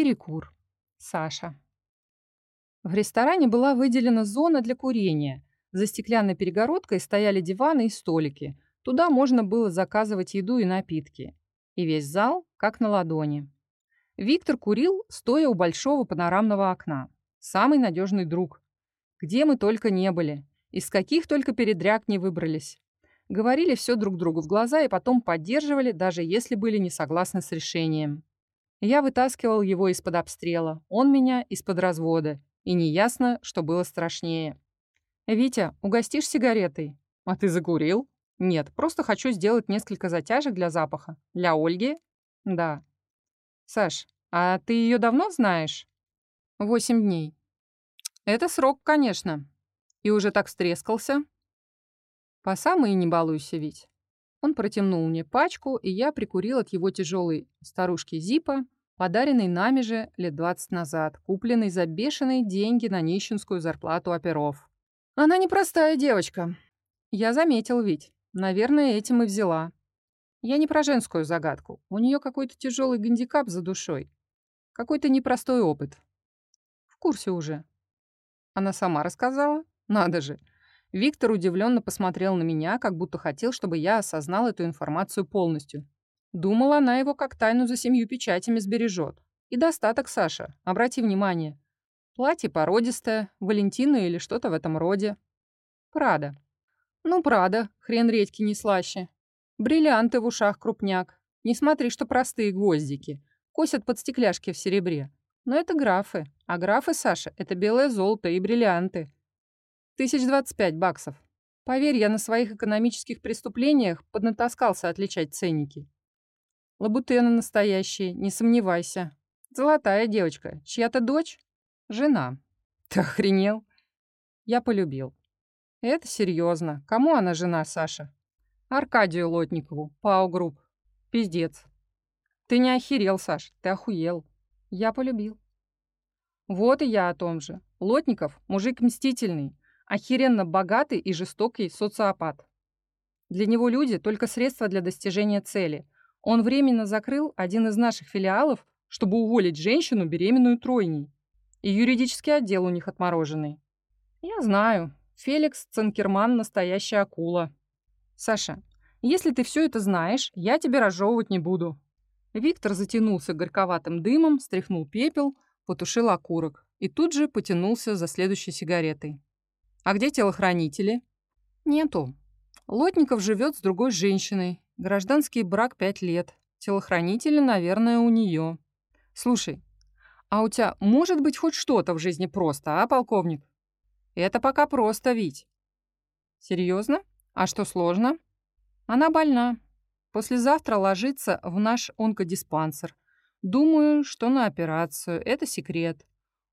Перекур. Саша. В ресторане была выделена зона для курения. За стеклянной перегородкой стояли диваны и столики. Туда можно было заказывать еду и напитки. И весь зал как на ладони. Виктор курил, стоя у большого панорамного окна. Самый надежный друг. Где мы только не были. Из каких только передряг не выбрались. Говорили все друг другу в глаза и потом поддерживали, даже если были не согласны с решением. Я вытаскивал его из-под обстрела, он меня из-под развода, и неясно, что было страшнее. «Витя, угостишь сигаретой?» «А ты закурил?» «Нет, просто хочу сделать несколько затяжек для запаха. Для Ольги?» «Да». «Саш, а ты ее давно знаешь?» «Восемь дней». «Это срок, конечно. И уже так встрескался?» «По самой не балуйся, ведь». Он протянул мне пачку, и я прикурил от его тяжелой старушки Зипа, подаренной нами же лет 20 назад, купленной за бешеные деньги на нищенскую зарплату оперов. Она непростая девочка. Я заметил ведь. Наверное, этим и взяла. Я не про женскую загадку. У нее какой-то тяжелый гандикап за душой. Какой-то непростой опыт. В курсе уже. Она сама рассказала? Надо же. Виктор удивленно посмотрел на меня, как будто хотел, чтобы я осознал эту информацию полностью. Думала, она его как тайну за семью печатями сбережет. И достаток, Саша, обрати внимание. Платье породистое, Валентина или что-то в этом роде. Прада. Ну, Прада, хрен редьки не слаще. Бриллианты в ушах крупняк. Не смотри, что простые гвоздики. Косят под стекляшки в серебре. Но это графы. А графы, Саша, это белое золото и бриллианты. Тысяч двадцать пять баксов. Поверь, я на своих экономических преступлениях поднатаскался отличать ценники. Лабутены настоящие, не сомневайся. Золотая девочка. Чья-то дочь? Жена. Ты охренел? Я полюбил. Это серьезно. Кому она жена, Саша? Аркадию Лотникову, ПАО Групп. Пиздец. Ты не охерел, Саш, ты охуел. Я полюбил. Вот и я о том же. Лотников – мужик мстительный, охеренно богатый и жестокий социопат. Для него люди – только средства для достижения цели. Он временно закрыл один из наших филиалов, чтобы уволить женщину, беременную тройней. И юридический отдел у них отмороженный. Я знаю, Феликс Цинкерман – настоящая акула. Саша, если ты все это знаешь, я тебе разжевывать не буду. Виктор затянулся горьковатым дымом, стряхнул пепел, потушил окурок и тут же потянулся за следующей сигаретой. А где телохранители? Нету. Лотников живет с другой женщиной. Гражданский брак пять лет. Телохранители, наверное, у нее. Слушай, а у тебя может быть хоть что-то в жизни просто, а, полковник? Это пока просто, Вить. Серьезно? А что сложно? Она больна. Послезавтра ложится в наш онкодиспансер. Думаю, что на операцию. Это секрет.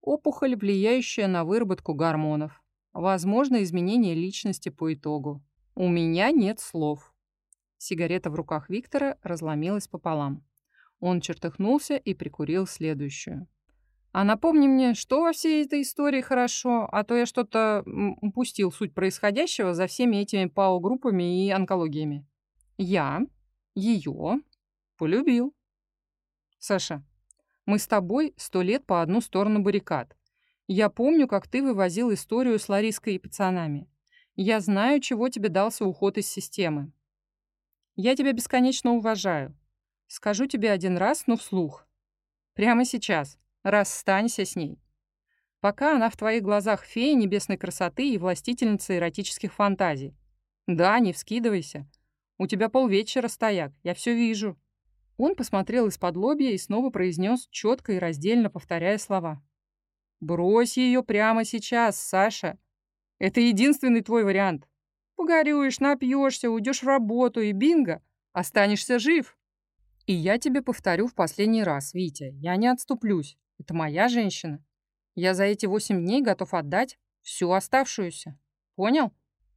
Опухоль, влияющая на выработку гормонов. Возможно, изменение личности по итогу. У меня нет слов. Сигарета в руках Виктора разломилась пополам. Он чертыхнулся и прикурил следующую. А напомни мне, что во всей этой истории хорошо, а то я что-то упустил суть происходящего за всеми этими ПАО-группами и онкологиями. Я ее полюбил. Саша, мы с тобой сто лет по одну сторону баррикад. Я помню, как ты вывозил историю с Лариской и пацанами. Я знаю, чего тебе дался уход из системы. Я тебя бесконечно уважаю. Скажу тебе один раз, но вслух. Прямо сейчас. Расстанься с ней. Пока она в твоих глазах фея небесной красоты и властительница эротических фантазий. Да, не вскидывайся. У тебя полвечера стояк, я все вижу. Он посмотрел из-под лобья и снова произнес, четко и раздельно повторяя слова. «Брось ее прямо сейчас, Саша. Это единственный твой вариант. Погорюешь, напьешься, уйдешь в работу и бинго, останешься жив. И я тебе повторю в последний раз, Витя, я не отступлюсь. Это моя женщина. Я за эти восемь дней готов отдать всю оставшуюся. Понял?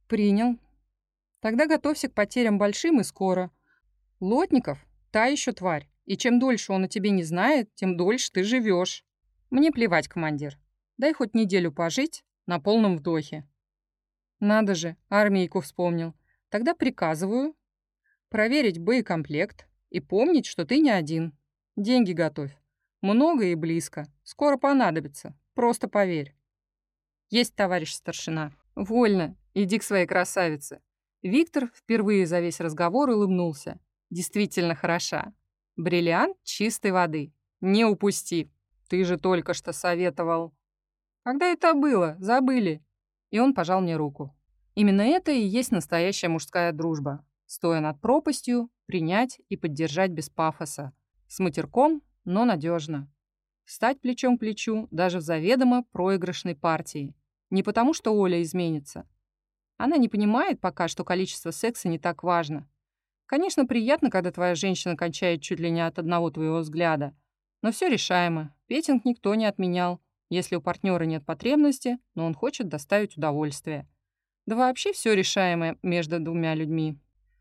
Принял. Тогда готовься к потерям большим и скоро. Лотников — та еще тварь. И чем дольше он о тебе не знает, тем дольше ты живешь. Мне плевать, командир. Дай хоть неделю пожить на полном вдохе. Надо же, армейку вспомнил. Тогда приказываю проверить боекомплект и помнить, что ты не один. Деньги готовь. Много и близко. Скоро понадобится. Просто поверь. Есть, товарищ старшина. Вольно. Иди к своей красавице. Виктор впервые за весь разговор улыбнулся. Действительно хороша. Бриллиант чистой воды. Не упусти. Ты же только что советовал. Когда это было? Забыли. И он пожал мне руку. Именно это и есть настоящая мужская дружба. Стоя над пропастью, принять и поддержать без пафоса. С матерком, но надежно. Стать плечом к плечу даже в заведомо проигрышной партии. Не потому, что Оля изменится. Она не понимает пока, что количество секса не так важно. Конечно, приятно, когда твоя женщина кончает чуть ли не от одного твоего взгляда. Но все решаемо. Петинг никто не отменял. Если у партнера нет потребности, но он хочет доставить удовольствие. Да вообще все решаемо между двумя людьми.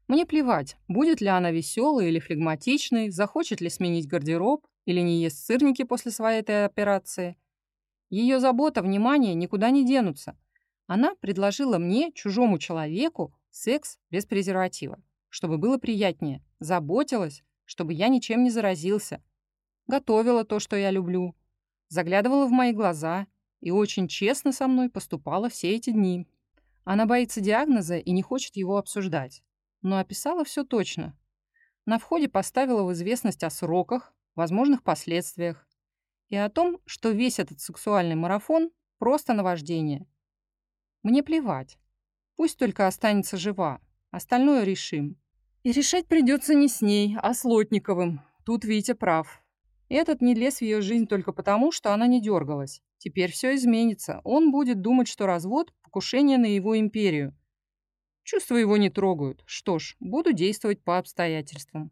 Мне плевать, будет ли она веселой или флегматичной, захочет ли сменить гардероб или не ест сырники после своей этой операции. Ее забота, внимание никуда не денутся. Она предложила мне, чужому человеку, секс без презерватива, чтобы было приятнее, заботилась, чтобы я ничем не заразился. Готовила то, что я люблю, заглядывала в мои глаза и очень честно со мной поступала все эти дни. Она боится диагноза и не хочет его обсуждать но описала все точно. На входе поставила в известность о сроках, возможных последствиях и о том, что весь этот сексуальный марафон – просто наваждение. Мне плевать. Пусть только останется жива. Остальное решим. И решать придется не с ней, а с Лотниковым. Тут Витя прав. Этот не лез в ее жизнь только потому, что она не дергалась. Теперь все изменится. Он будет думать, что развод – покушение на его империю. Чувства его не трогают. Что ж, буду действовать по обстоятельствам.